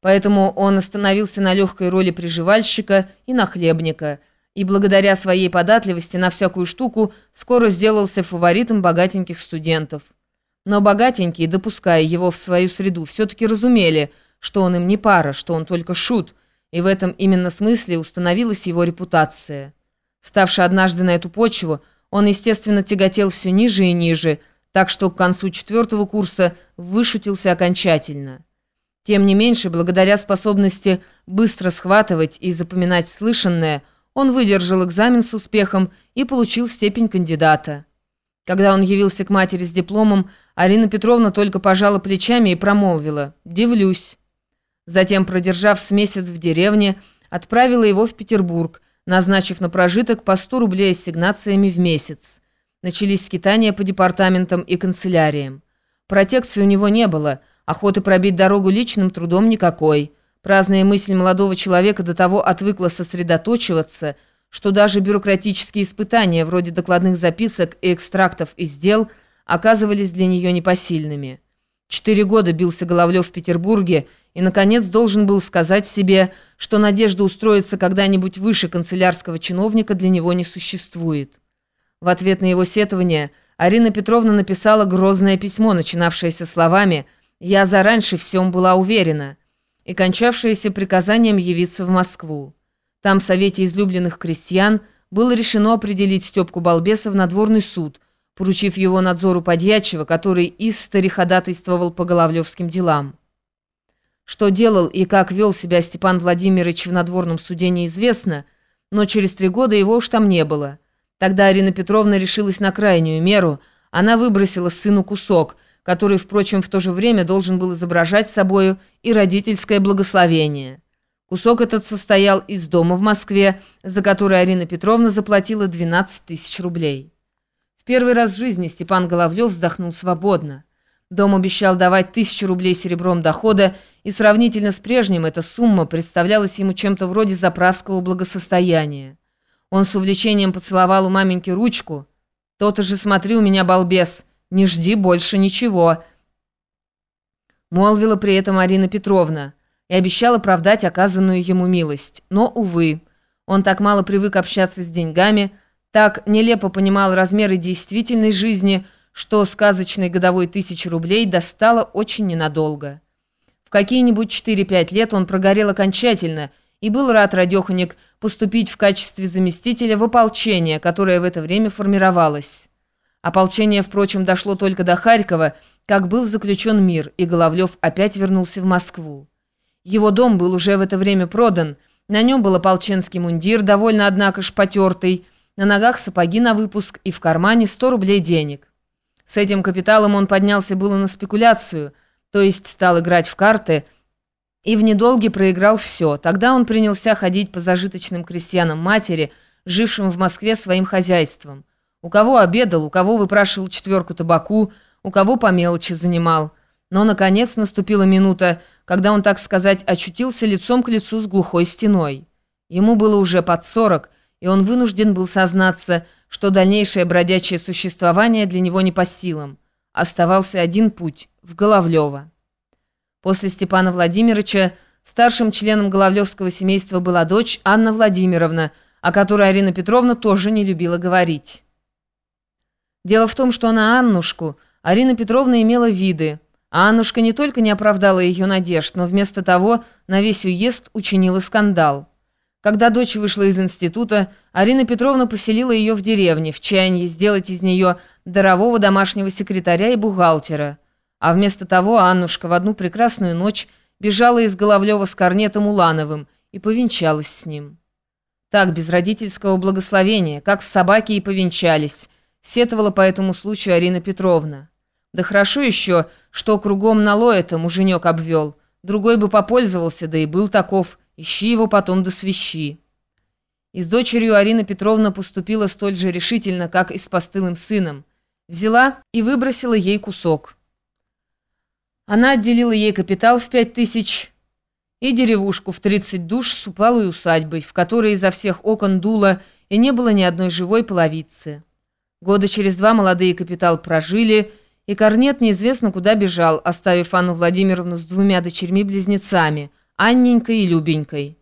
поэтому он остановился на легкой роли приживальщика и нахлебника, и благодаря своей податливости на всякую штуку скоро сделался фаворитом богатеньких студентов. Но богатенькие, допуская его в свою среду, все-таки разумели, что он им не пара, что он только шут, и в этом именно смысле установилась его репутация. Ставший однажды на эту почву, он, естественно, тяготел все ниже и ниже, так что к концу четвертого курса вышутился окончательно. Тем не меньше, благодаря способности быстро схватывать и запоминать слышанное, он выдержал экзамен с успехом и получил степень кандидата. Когда он явился к матери с дипломом, Арина Петровна только пожала плечами и промолвила «Дивлюсь». Затем, продержав с месяц в деревне, отправила его в Петербург, назначив на прожиток по 100 рублей ассигнациями в месяц. Начались скитания по департаментам и канцеляриям. Протекции у него не было, охоты пробить дорогу личным трудом никакой. Праздная мысль молодого человека до того отвыкла сосредоточиваться, что даже бюрократические испытания, вроде докладных записок и экстрактов из дел, оказывались для нее непосильными. Четыре года бился Головлев в Петербурге и, наконец, должен был сказать себе, что надежда устроиться когда-нибудь выше канцелярского чиновника для него не существует. В ответ на его сетование Арина Петровна написала грозное письмо, начинавшееся словами «Я зараньше всем была уверена» и кончавшееся приказанием явиться в Москву. Там в Совете излюбленных крестьян было решено определить Степку Балбеса в надворный суд, поручив его надзору подьячего, который истори ходатайствовал по головлевским делам. Что делал и как вел себя Степан Владимирович в надворном суде неизвестно, но через три года его уж там не было – Тогда Арина Петровна решилась на крайнюю меру. Она выбросила сыну кусок, который, впрочем, в то же время должен был изображать собою и родительское благословение. Кусок этот состоял из дома в Москве, за который Арина Петровна заплатила 12 тысяч рублей. В первый раз в жизни Степан Головлев вздохнул свободно. Дом обещал давать тысячу рублей серебром дохода, и сравнительно с прежним эта сумма представлялась ему чем-то вроде заправского благосостояния. Он с увлечением поцеловал у маменьки ручку. «То-то же смотри у меня, балбес, не жди больше ничего», молвила при этом Арина Петровна и обещала оправдать оказанную ему милость. Но, увы, он так мало привык общаться с деньгами, так нелепо понимал размеры действительной жизни, что сказочной годовой тысячи рублей достало очень ненадолго. В какие-нибудь 4-5 лет он прогорел окончательно – и был рад радеханик поступить в качестве заместителя в ополчение, которое в это время формировалось. Ополчение, впрочем, дошло только до Харькова, как был заключен мир, и Головлев опять вернулся в Москву. Его дом был уже в это время продан, на нем был ополченский мундир, довольно, однако, шпатертый, на ногах сапоги на выпуск и в кармане 100 рублей денег. С этим капиталом он поднялся было на спекуляцию, то есть стал играть в карты – и в недолге проиграл все. Тогда он принялся ходить по зажиточным крестьянам матери, жившим в Москве своим хозяйством. У кого обедал, у кого выпрашивал четверку табаку, у кого по мелочи занимал. Но, наконец, наступила минута, когда он, так сказать, очутился лицом к лицу с глухой стеной. Ему было уже под сорок, и он вынужден был сознаться, что дальнейшее бродячее существование для него не по силам. Оставался один путь – в Головлево. После Степана Владимировича старшим членом Головлевского семейства была дочь Анна Владимировна, о которой Арина Петровна тоже не любила говорить. Дело в том, что на Аннушку Арина Петровна имела виды, а Аннушка не только не оправдала ее надежд, но вместо того на весь уезд учинила скандал. Когда дочь вышла из института, Арина Петровна поселила ее в деревне, в чаянии сделать из нее дарового домашнего секретаря и бухгалтера – а вместо того Аннушка в одну прекрасную ночь бежала из Головлева с Корнетом Улановым и повенчалась с ним. Так, без родительского благословения, как с собаки и повенчались, сетовала по этому случаю Арина Петровна. Да хорошо еще, что кругом нало это муженек обвел. Другой бы попользовался, да и был таков. Ищи его потом до свищи. И с дочерью Арина Петровна поступила столь же решительно, как и с постылым сыном. Взяла и выбросила ей кусок. Она отделила ей капитал в пять тысяч и деревушку в 30 душ с упалой усадьбой, в которой изо всех окон дуло и не было ни одной живой половицы. Года через два молодые капитал прожили, и Корнет неизвестно куда бежал, оставив Анну Владимировну с двумя дочерьми-близнецами, Анненькой и Любенькой.